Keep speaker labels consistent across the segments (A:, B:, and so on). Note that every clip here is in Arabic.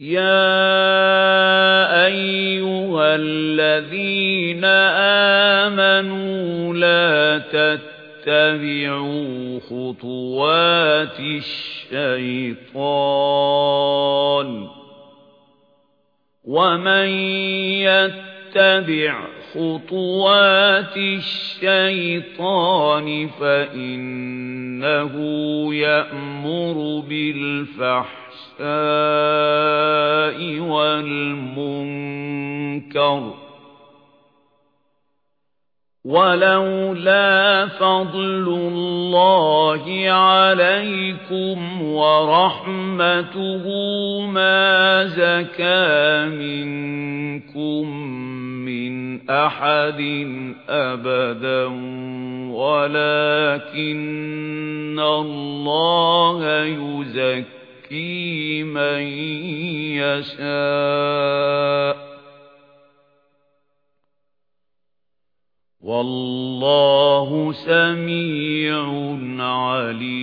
A: يَا أَيُّهَا الَّذِينَ آمَنُوا لَا تَتَّبِعُوا خُطُوَاتِ الشَّيْطَانِ وَمَن يَتَّبِعْ خُطُوَاتِ الشَّيْطَانِ فَإِنَّهُ يَأْمُرُ بِالْفَحْشَاءِ وَالْمُنكَرِ. وَلَوْلَا فَضْلُ اللَّهِ عَلَيْكُمْ وَرَحْمَتُهُ مَا زَكَى مِنكُم مِّنْ أَحَدٍ أَبَدًا وَلَكِنَّ اللَّهَ يُزَكِّي مَن يَشَاءُ. وَاللَّهُ سَمِيعٌ عَلِيمٌ.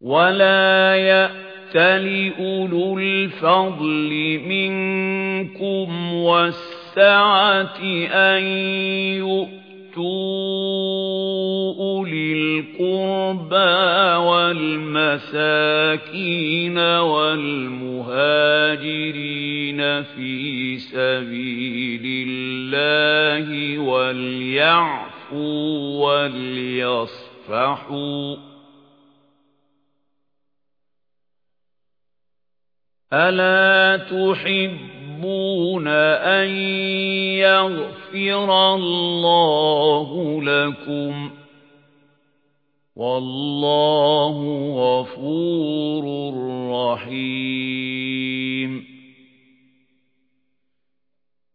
A: وَلَا يَأْتَلِ أُولُو الْفَضْلِ مِنكُمْ وَالسَّعَةِ أَن يُؤْتُوا أُولِي الْقُرْبَى وَالْمَسَاكِينَ وَالْمُهَاجِرِينَ فِي سَبِيلِ اللَّهِ وَلْيَعْفُوا وَلْيَصْفَحُوا. أَلَا تُحِبُّونَ أَن يَغْفِرَ اللَّهُ لَكُمْ وَاللَّهُ غَفُورٌ رَّحِيمٌ.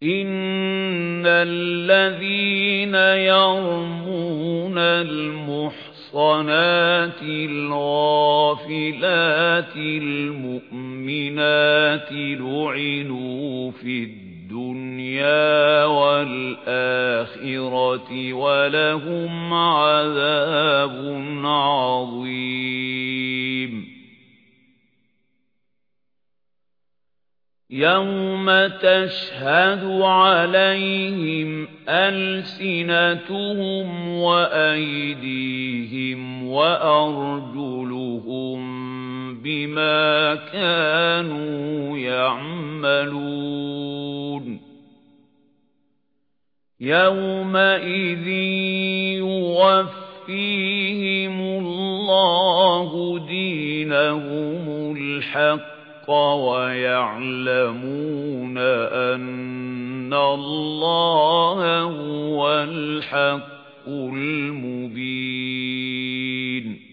A: إِنَّ الَّذِينَ يَرْمُونَ الْمُحْصَنَاتِ الْغَافِلَاتِ الْمُؤْمِنَاتِ لُعِنُوا فِي الدُّنْيَا وَالْآخِرَةِ وَلَهُمْ عَذَابٌ عَظِيمٌ. يَوْمَ تَشْهَدُ عَلَيْهِمْ أَلْسِنَتُهُمْ وَأَيْدِيهِمْ وَأَرْجُلُهُم بِمَا كَانُوا يَعْمَلُونَ. يَوْمَئِذٍ يُوَفِّيهِمُ اللَّهُ دِينَهُمُ الْحَقَّ وَيَعْلَمُونَ أَنَّ اللَّهَ هُوَ الْحَقُّ الْمُبِينُ.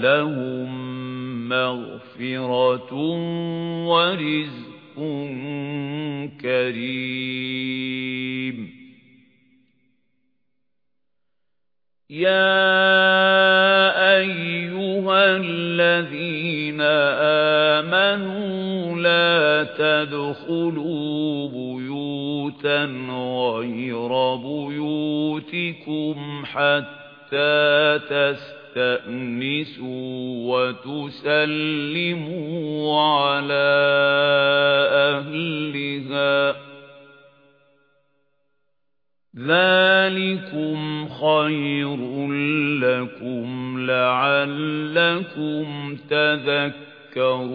A: لَهُم مَّغْفِرَةٌ وَرِزْقٌ كَرِيمٌ يَا أَيُّهَا الَّذِينَ آمَنُوا لَا تَدْخُلُوا بُيُوتًا غَيْرَ بُيُوتِكُمْ حَتَّى تَسْتَأْنِسُوا وَتُسَلِّمُوا عَلَى أَهْلِهَا ذَلِكُمْ خَيْرٌ لَّكُمْ لَعَلَّكُمْ تَذَكَّرُونَ